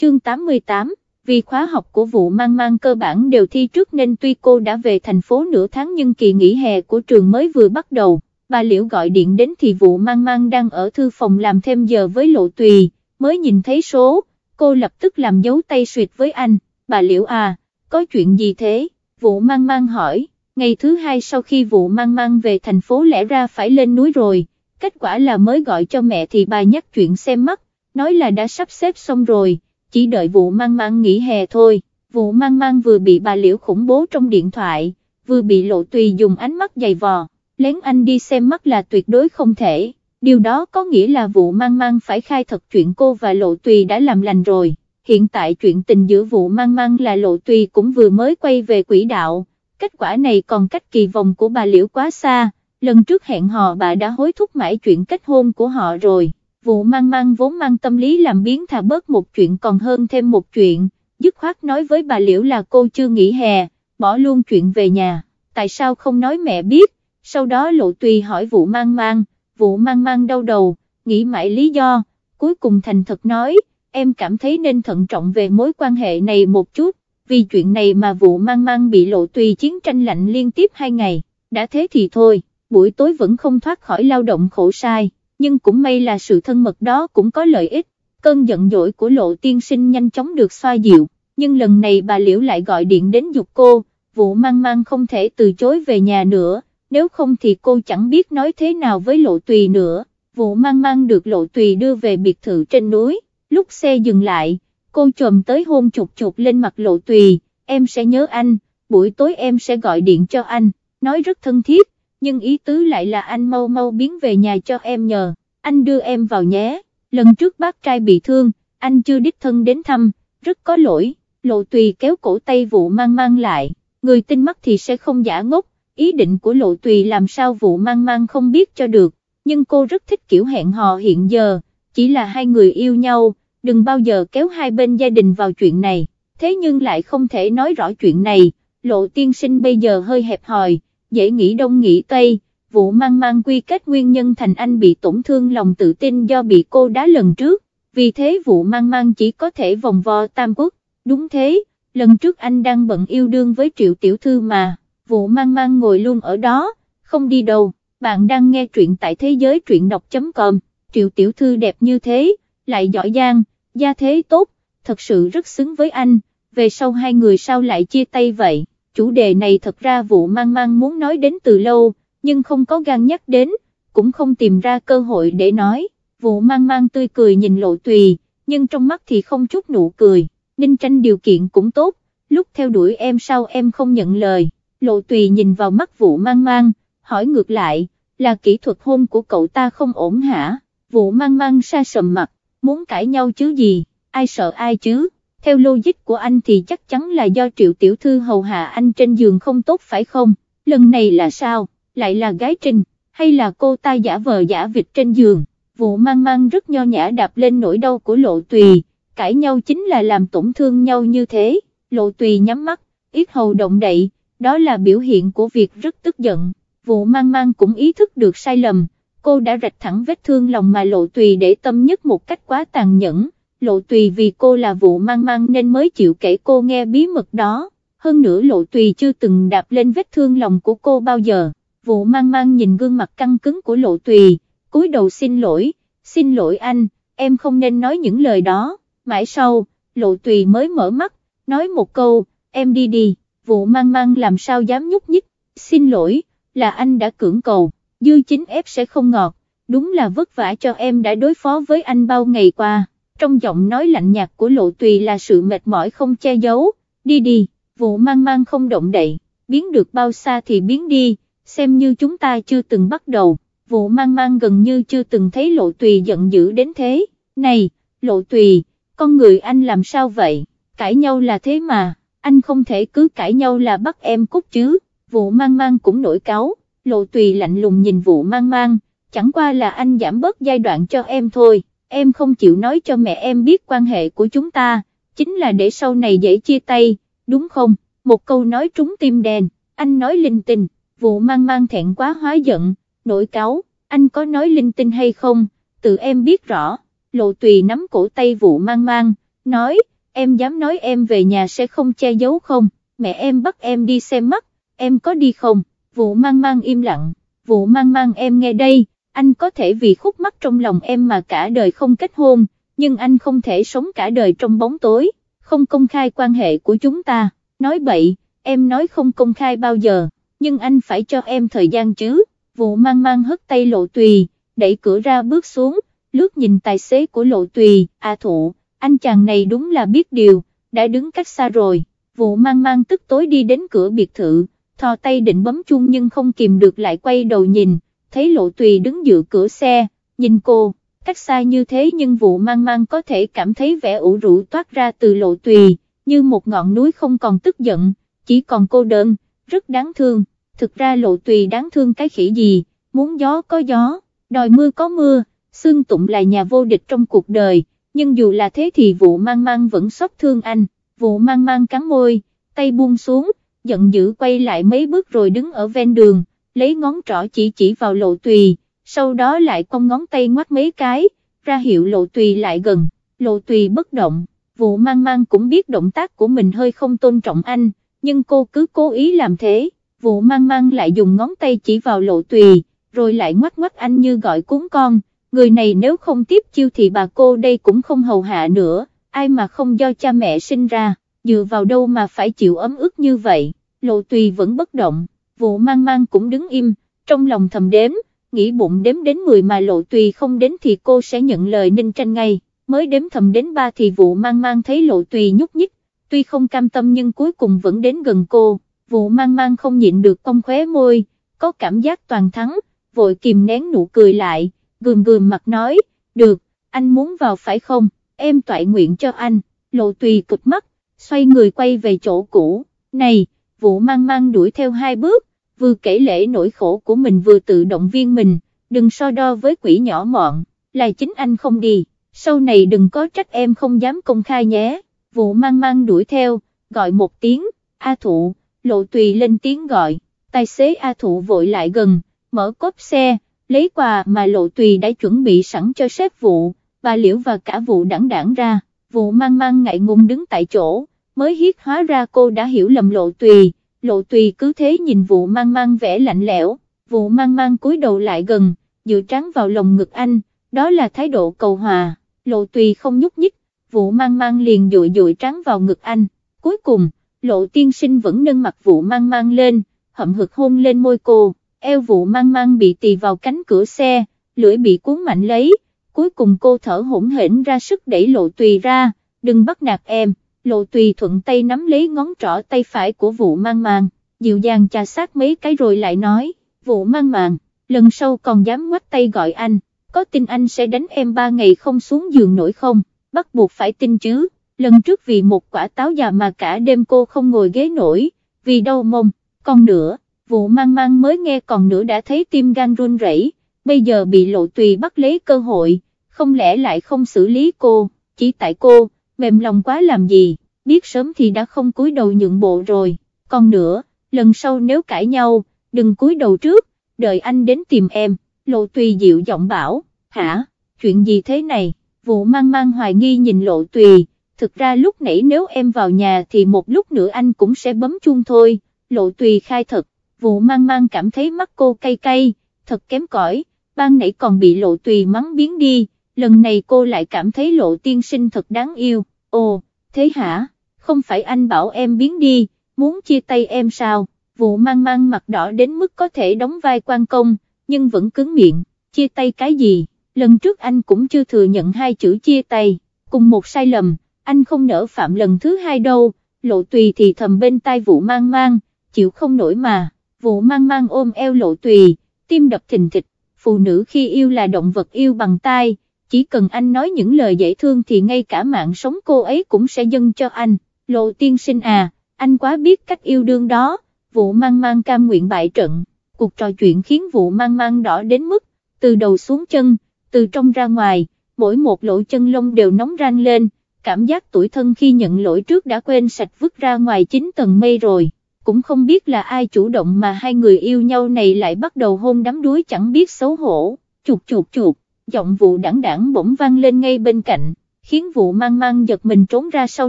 chương 88, vì khóa học của vụ mang mang cơ bản đều thi trước nên tuy cô đã về thành phố nửa tháng nhưng kỳ nghỉ hè của trường mới vừa bắt đầu, bà Liễu gọi điện đến thì vụ mang mang đang ở thư phòng làm thêm giờ với lộ tùy, mới nhìn thấy số, cô lập tức làm dấu tay suyệt với anh, bà Liễu à, có chuyện gì thế, vụ mang mang hỏi, ngày thứ hai sau khi vụ mang mang về thành phố lẽ ra phải lên núi rồi, kết quả là mới gọi cho mẹ thì bà nhắc chuyện xem mắt, nói là đã sắp xếp xong rồi, chỉ đợi vụ mang mang nghỉ hè thôi, vụ mang mang vừa bị bà Liễu khủng bố trong điện thoại, vừa bị lộ tùy dùng ánh mắt dày vò, lén anh đi xem mắt là tuyệt đối không thể, điều đó có nghĩa là vụ mang mang phải khai thật chuyện cô và lộ tùy đã làm lành rồi, hiện tại chuyện tình giữa vụ mang mang là lộ tùy cũng vừa mới quay về quỹ đạo, kết quả này còn cách kỳ vọng của bà Liễu quá xa, lần trước hẹn hò bà đã hối thúc mãi chuyện kết hôn của họ rồi vụ mang mang vốn mang tâm lý làm biến thà bớt một chuyện còn hơn thêm một chuyện, dứt khoát nói với bà Liễu là cô chưa nghỉ hè, bỏ luôn chuyện về nhà, tại sao không nói mẹ biết, sau đó lộ tùy hỏi vụ mang mang, vụ mang mang đau đầu, nghĩ mãi lý do, cuối cùng thành thật nói, em cảm thấy nên thận trọng về mối quan hệ này một chút, vì chuyện này mà vụ mang mang bị lộ tùy chiến tranh lạnh liên tiếp hai ngày, đã thế thì thôi, buổi tối vẫn không thoát khỏi lao động khổ sai nhưng cũng may là sự thân mật đó cũng có lợi ích, cơn giận dỗi của lộ tiên sinh nhanh chóng được xoa dịu, nhưng lần này bà Liễu lại gọi điện đến dục cô, vụ mang mang không thể từ chối về nhà nữa, nếu không thì cô chẳng biết nói thế nào với lộ tùy nữa, vụ mang mang được lộ tùy đưa về biệt thự trên núi, lúc xe dừng lại, cô trồm tới hôn chụp chụp lên mặt lộ tùy, em sẽ nhớ anh, buổi tối em sẽ gọi điện cho anh, nói rất thân thiết, nhưng ý tứ lại là anh mau mau biến về nhà cho em nhờ, anh đưa em vào nhé, lần trước bác trai bị thương, anh chưa đích thân đến thăm, rất có lỗi, lộ tùy kéo cổ tay vụ mang mang lại, người tinh mắt thì sẽ không giả ngốc, ý định của lộ tùy làm sao vụ mang mang không biết cho được, nhưng cô rất thích kiểu hẹn hò hiện giờ, chỉ là hai người yêu nhau, đừng bao giờ kéo hai bên gia đình vào chuyện này, thế nhưng lại không thể nói rõ chuyện này, lộ tiên sinh bây giờ hơi hẹp hòi, dễ nghĩ đông nghĩ tây, vụ mang mang quy kết nguyên nhân thành anh bị tổn thương lòng tự tin do bị cô đá lần trước, vì thế vụ mang mang chỉ có thể vòng vo tam quốc, đúng thế, lần trước anh đang bận yêu đương với triệu tiểu thư mà, vụ mang mang ngồi luôn ở đó, không đi đâu, bạn đang nghe truyện tại thế giới truyện đọc.com, triệu tiểu thư đẹp như thế, lại giỏi giang, gia thế tốt, thật sự rất xứng với anh, về sau hai người sao lại chia tay vậy? Chủ đề này thật ra vụ mang mang muốn nói đến từ lâu, nhưng không có gan nhắc đến, cũng không tìm ra cơ hội để nói, vụ mang mang tươi cười nhìn lộ tùy, nhưng trong mắt thì không chút nụ cười, ninh tranh điều kiện cũng tốt, lúc theo đuổi em sao em không nhận lời, lộ tùy nhìn vào mắt vụ mang mang, hỏi ngược lại, là kỹ thuật hôn của cậu ta không ổn hả, vụ mang mang xa sầm mặt, muốn cãi nhau chứ gì, ai sợ ai chứ? Theo logic của anh thì chắc chắn là do triệu tiểu thư hầu hạ anh trên giường không tốt phải không, lần này là sao, lại là gái trinh, hay là cô ta giả vờ giả vịt trên giường, vụ mang mang rất nho nhã đạp lên nỗi đau của lộ tùy, cãi nhau chính là làm tổn thương nhau như thế, lộ tùy nhắm mắt, ít hầu động đậy, đó là biểu hiện của việc rất tức giận, vụ mang mang cũng ý thức được sai lầm, cô đã rạch thẳng vết thương lòng mà lộ tùy để tâm nhất một cách quá tàn nhẫn lộ tùy vì cô là vụ mang mang nên mới chịu kể cô nghe bí mật đó, hơn nữa lộ tùy chưa từng đạp lên vết thương lòng của cô bao giờ, vụ mang mang nhìn gương mặt căng cứng của lộ tùy, cúi đầu xin lỗi, xin lỗi anh, em không nên nói những lời đó, mãi sau, lộ tùy mới mở mắt, nói một câu, em đi đi, vụ mang mang làm sao dám nhúc nhích, xin lỗi, là anh đã cưỡng cầu, dư chính ép sẽ không ngọt, đúng là vất vả cho em đã đối phó với anh bao ngày qua trong giọng nói lạnh nhạt của lộ tùy là sự mệt mỏi không che giấu, đi đi, vụ mang mang không động đậy, biến được bao xa thì biến đi, xem như chúng ta chưa từng bắt đầu, vụ mang mang gần như chưa từng thấy lộ tùy giận dữ đến thế, này, lộ tùy, con người anh làm sao vậy, cãi nhau là thế mà, anh không thể cứ cãi nhau là bắt em cút chứ, vụ mang mang cũng nổi cáo, lộ tùy lạnh lùng nhìn vụ mang mang, chẳng qua là anh giảm bớt giai đoạn cho em thôi em không chịu nói cho mẹ em biết quan hệ của chúng ta, chính là để sau này dễ chia tay, đúng không, một câu nói trúng tim đèn, anh nói linh tinh, vụ mang mang thẹn quá hóa giận, nổi cáo, anh có nói linh tinh hay không, tự em biết rõ, lộ tùy nắm cổ tay vụ mang mang, nói, em dám nói em về nhà sẽ không che giấu không, mẹ em bắt em đi xem mắt, em có đi không, vụ mang mang im lặng, vụ mang mang em nghe đây, anh có thể vì khúc mắc trong lòng em mà cả đời không kết hôn, nhưng anh không thể sống cả đời trong bóng tối, không công khai quan hệ của chúng ta, nói bậy, em nói không công khai bao giờ, nhưng anh phải cho em thời gian chứ, vụ mang mang hất tay lộ tùy, đẩy cửa ra bước xuống, lướt nhìn tài xế của lộ tùy, à thụ, anh chàng này đúng là biết điều, đã đứng cách xa rồi, vụ mang mang tức tối đi đến cửa biệt thự, thò tay định bấm chuông nhưng không kìm được lại quay đầu nhìn, thấy lộ tùy đứng dựa cửa xe, nhìn cô, cách xa như thế nhưng vụ mang mang có thể cảm thấy vẻ ủ rũ toát ra từ lộ tùy, như một ngọn núi không còn tức giận, chỉ còn cô đơn, rất đáng thương, thực ra lộ tùy đáng thương cái khỉ gì, muốn gió có gió, đòi mưa có mưa, xương tụng là nhà vô địch trong cuộc đời, nhưng dù là thế thì vụ mang mang vẫn xót thương anh, vụ mang mang cắn môi, tay buông xuống, giận dữ quay lại mấy bước rồi đứng ở ven đường, lấy ngón trỏ chỉ chỉ vào lộ tùy, sau đó lại cong ngón tay ngoắt mấy cái, ra hiệu lộ tùy lại gần, lộ tùy bất động, vụ mang mang cũng biết động tác của mình hơi không tôn trọng anh, nhưng cô cứ cố ý làm thế, vụ mang mang lại dùng ngón tay chỉ vào lộ tùy, rồi lại ngoắt ngoắt anh như gọi cuốn con, người này nếu không tiếp chiêu thì bà cô đây cũng không hầu hạ nữa, ai mà không do cha mẹ sinh ra, dựa vào đâu mà phải chịu ấm ức như vậy, lộ tùy vẫn bất động, vụ mang mang cũng đứng im, trong lòng thầm đếm, nghĩ bụng đếm đến 10 mà lộ tùy không đến thì cô sẽ nhận lời ninh tranh ngay, mới đếm thầm đến 3 thì vụ mang mang thấy lộ tùy nhúc nhích, tuy không cam tâm nhưng cuối cùng vẫn đến gần cô, vụ mang mang không nhịn được cong khóe môi, có cảm giác toàn thắng, vội kìm nén nụ cười lại, gườm gườm mặt nói, được, anh muốn vào phải không, em toại nguyện cho anh, lộ tùy cực mắt, xoay người quay về chỗ cũ, này, vụ mang mang đuổi theo hai bước, vừa kể lễ nỗi khổ của mình vừa tự động viên mình, đừng so đo với quỷ nhỏ mọn, là chính anh không đi, sau này đừng có trách em không dám công khai nhé, vụ mang mang đuổi theo, gọi một tiếng, A thụ, lộ tùy lên tiếng gọi, tài xế A thụ vội lại gần, mở cốp xe, lấy quà mà lộ tùy đã chuẩn bị sẵn cho sếp vụ, bà liễu và cả vụ đẳng đảng ra, vụ mang mang ngại ngùng đứng tại chỗ, mới hiết hóa ra cô đã hiểu lầm lộ tùy, lộ tùy cứ thế nhìn vụ mang mang vẻ lạnh lẽo, vụ mang mang cúi đầu lại gần, dựa trắng vào lồng ngực anh, đó là thái độ cầu hòa, lộ tùy không nhúc nhích, vụ mang mang liền dụi dụi trắng vào ngực anh, cuối cùng, lộ tiên sinh vẫn nâng mặt vụ mang mang lên, hậm hực hôn lên môi cô, eo vụ mang mang bị tì vào cánh cửa xe, lưỡi bị cuốn mạnh lấy, cuối cùng cô thở hỗn hển ra sức đẩy lộ tùy ra, đừng bắt nạt em lộ tùy thuận tay nắm lấy ngón trỏ tay phải của vụ mang màng, dịu dàng trà sát mấy cái rồi lại nói, vụ mang màng, lần sau còn dám ngoắt tay gọi anh, có tin anh sẽ đánh em ba ngày không xuống giường nổi không, bắt buộc phải tin chứ, lần trước vì một quả táo già mà cả đêm cô không ngồi ghế nổi, vì đau mông, còn nữa, vụ mang mang mới nghe còn nữa đã thấy tim gan run rẩy, bây giờ bị lộ tùy bắt lấy cơ hội, không lẽ lại không xử lý cô, chỉ tại cô mềm lòng quá làm gì, biết sớm thì đã không cúi đầu nhượng bộ rồi, còn nữa, lần sau nếu cãi nhau, đừng cúi đầu trước, đợi anh đến tìm em, lộ tùy dịu giọng bảo, hả, chuyện gì thế này, vụ mang mang hoài nghi nhìn lộ tùy, thực ra lúc nãy nếu em vào nhà thì một lúc nữa anh cũng sẽ bấm chuông thôi, lộ tùy khai thật, vụ mang mang cảm thấy mắt cô cay cay, thật kém cỏi, ban nãy còn bị lộ tùy mắng biến đi, lần này cô lại cảm thấy lộ tiên sinh thật đáng yêu, ồ, thế hả, không phải anh bảo em biến đi, muốn chia tay em sao, vụ mang mang mặt đỏ đến mức có thể đóng vai quan công, nhưng vẫn cứng miệng, chia tay cái gì, lần trước anh cũng chưa thừa nhận hai chữ chia tay, cùng một sai lầm, anh không nỡ phạm lần thứ hai đâu, lộ tùy thì thầm bên tai vụ mang mang, chịu không nổi mà, vụ mang mang ôm eo lộ tùy, tim đập thình thịch, phụ nữ khi yêu là động vật yêu bằng tai, chỉ cần anh nói những lời dễ thương thì ngay cả mạng sống cô ấy cũng sẽ dâng cho anh, lộ tiên sinh à, anh quá biết cách yêu đương đó, vụ mang mang cam nguyện bại trận, cuộc trò chuyện khiến vụ mang mang đỏ đến mức, từ đầu xuống chân, từ trong ra ngoài, mỗi một lỗ chân lông đều nóng rang lên, cảm giác tuổi thân khi nhận lỗi trước đã quên sạch vứt ra ngoài chín tầng mây rồi, cũng không biết là ai chủ động mà hai người yêu nhau này lại bắt đầu hôn đắm đuối chẳng biết xấu hổ, chuột chuột chuột giọng vụ đảng đảng bỗng vang lên ngay bên cạnh, khiến vụ mang mang giật mình trốn ra sau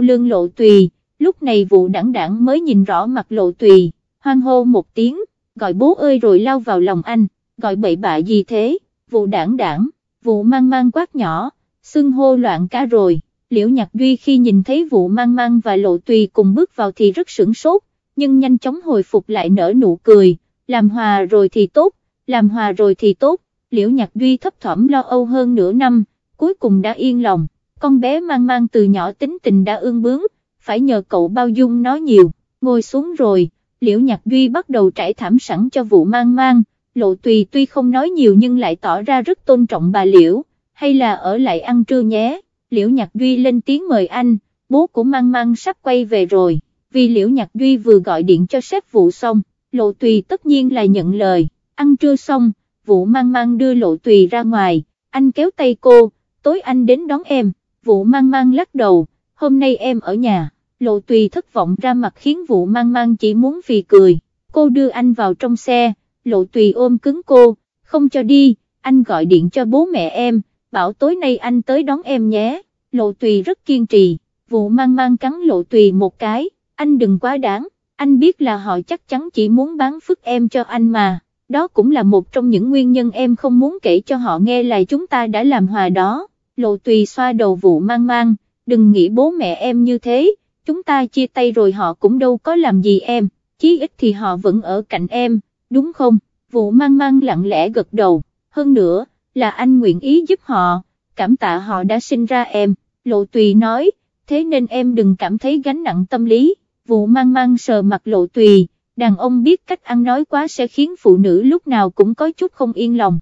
lưng lộ tùy, lúc này vụ đảng đảng mới nhìn rõ mặt lộ tùy, hoang hô một tiếng, gọi bố ơi rồi lao vào lòng anh, gọi bậy bạ gì thế, vụ đảng đảng, vụ mang mang quát nhỏ, xưng hô loạn cả rồi, liễu nhạc duy khi nhìn thấy vụ mang mang và lộ tùy cùng bước vào thì rất sửng sốt, nhưng nhanh chóng hồi phục lại nở nụ cười, làm hòa rồi thì tốt, làm hòa rồi thì tốt, liễu nhạc duy thấp thỏm lo âu hơn nửa năm, cuối cùng đã yên lòng, con bé mang mang từ nhỏ tính tình đã ương bướng, phải nhờ cậu bao dung nó nhiều, ngồi xuống rồi, liễu nhạc duy bắt đầu trải thảm sẵn cho vụ mang mang, lộ tùy tuy không nói nhiều nhưng lại tỏ ra rất tôn trọng bà liễu, hay là ở lại ăn trưa nhé, liễu nhạc duy lên tiếng mời anh, bố của mang mang sắp quay về rồi, vì liễu nhạc duy vừa gọi điện cho sếp vụ xong, lộ tùy tất nhiên là nhận lời, ăn trưa xong, vụ mang mang đưa lộ tùy ra ngoài, anh kéo tay cô, tối anh đến đón em, vụ mang mang lắc đầu, hôm nay em ở nhà, lộ tùy thất vọng ra mặt khiến vụ mang mang chỉ muốn phì cười, cô đưa anh vào trong xe, lộ tùy ôm cứng cô, không cho đi, anh gọi điện cho bố mẹ em, bảo tối nay anh tới đón em nhé, lộ tùy rất kiên trì, vụ mang mang cắn lộ tùy một cái, anh đừng quá đáng, anh biết là họ chắc chắn chỉ muốn bán phức em cho anh mà, đó cũng là một trong những nguyên nhân em không muốn kể cho họ nghe là chúng ta đã làm hòa đó, lộ tùy xoa đầu vụ mang mang, đừng nghĩ bố mẹ em như thế, chúng ta chia tay rồi họ cũng đâu có làm gì em, chí ít thì họ vẫn ở cạnh em, đúng không, vụ mang mang lặng lẽ gật đầu, hơn nữa, là anh nguyện ý giúp họ, cảm tạ họ đã sinh ra em, lộ tùy nói, thế nên em đừng cảm thấy gánh nặng tâm lý, vụ mang mang sờ mặt lộ tùy, đàn ông biết cách ăn nói quá sẽ khiến phụ nữ lúc nào cũng có chút không yên lòng.